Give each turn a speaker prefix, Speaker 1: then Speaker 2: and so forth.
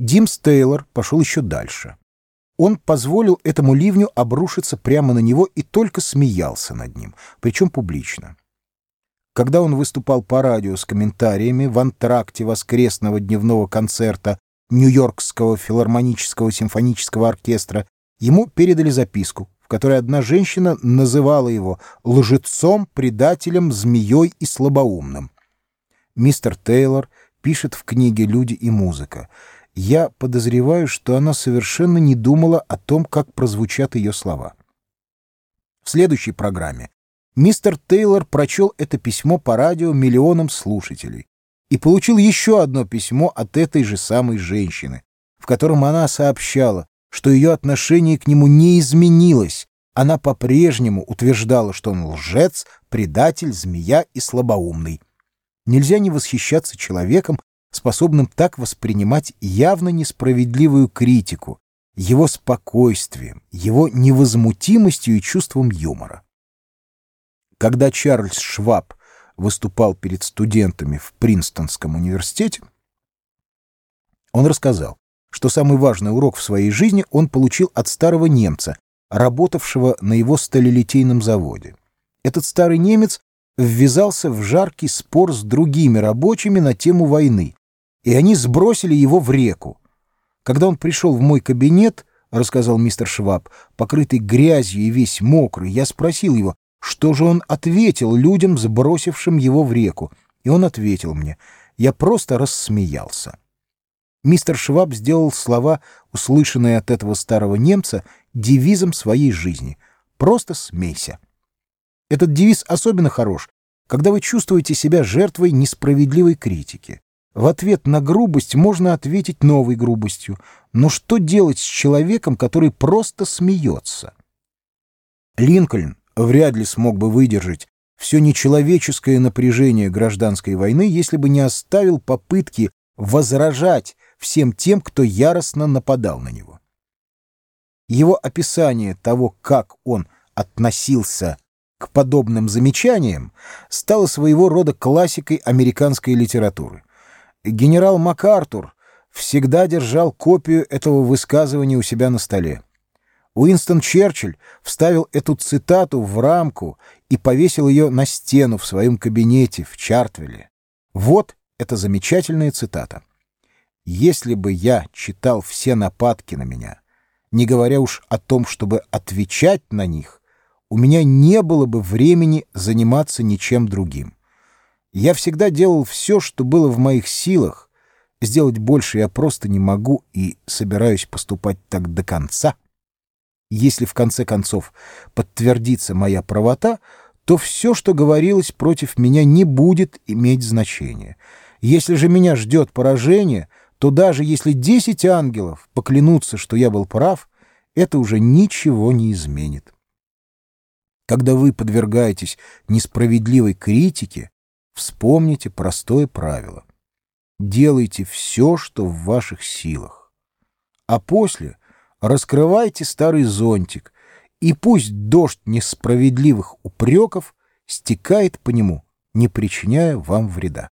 Speaker 1: Димс Тейлор пошел еще дальше. Он позволил этому ливню обрушиться прямо на него и только смеялся над ним, причем публично. Когда он выступал по радио с комментариями в антракте воскресного дневного концерта Нью-Йоркского филармонического симфонического оркестра, ему передали записку, в которой одна женщина называла его лжецом, предателем, змеей и слабоумным. Мистер Тейлор пишет в книге «Люди и музыка» я подозреваю, что она совершенно не думала о том, как прозвучат ее слова. В следующей программе мистер Тейлор прочел это письмо по радио миллионам слушателей и получил еще одно письмо от этой же самой женщины, в котором она сообщала, что ее отношение к нему не изменилось, она по-прежнему утверждала, что он лжец, предатель, змея и слабоумный. Нельзя не восхищаться человеком, способным так воспринимать явно несправедливую критику, его спокойствием, его невозмутимостью и чувством юмора. Когда Чарльз Шваб выступал перед студентами в Принстонском университете, он рассказал, что самый важный урок в своей жизни он получил от старого немца, работавшего на его сталелитейном заводе. Этот старый немец ввязался в жаркий спор с другими рабочими на тему войны, и они сбросили его в реку. Когда он пришел в мой кабинет, — рассказал мистер Шваб, покрытый грязью и весь мокрый, я спросил его, что же он ответил людям, сбросившим его в реку. И он ответил мне, я просто рассмеялся. Мистер Шваб сделал слова, услышанные от этого старого немца, девизом своей жизни. «Просто смейся». Этот девиз особенно хорош, когда вы чувствуете себя жертвой несправедливой критики. В ответ на грубость можно ответить новой грубостью. Но что делать с человеком, который просто смеется? Линкольн вряд ли смог бы выдержать все нечеловеческое напряжение гражданской войны, если бы не оставил попытки возражать всем тем, кто яростно нападал на него. Его описание того, как он относился к подобным замечаниям, стало своего рода классикой американской литературы. Генерал МакАртур всегда держал копию этого высказывания у себя на столе. Уинстон Черчилль вставил эту цитату в рамку и повесил ее на стену в своем кабинете в Чартвилле. Вот эта замечательная цитата. «Если бы я читал все нападки на меня, не говоря уж о том, чтобы отвечать на них, у меня не было бы времени заниматься ничем другим. Я всегда делал все, что было в моих силах. Сделать больше я просто не могу и собираюсь поступать так до конца. Если в конце концов подтвердится моя правота, то все, что говорилось против меня, не будет иметь значения. Если же меня ждет поражение, то даже если десять ангелов поклянутся, что я был прав, это уже ничего не изменит. Когда вы подвергаетесь несправедливой критике, Вспомните простое правило. Делайте все, что в ваших силах. А после раскрывайте старый зонтик, и пусть дождь несправедливых упреков стекает по нему, не причиняя вам вреда.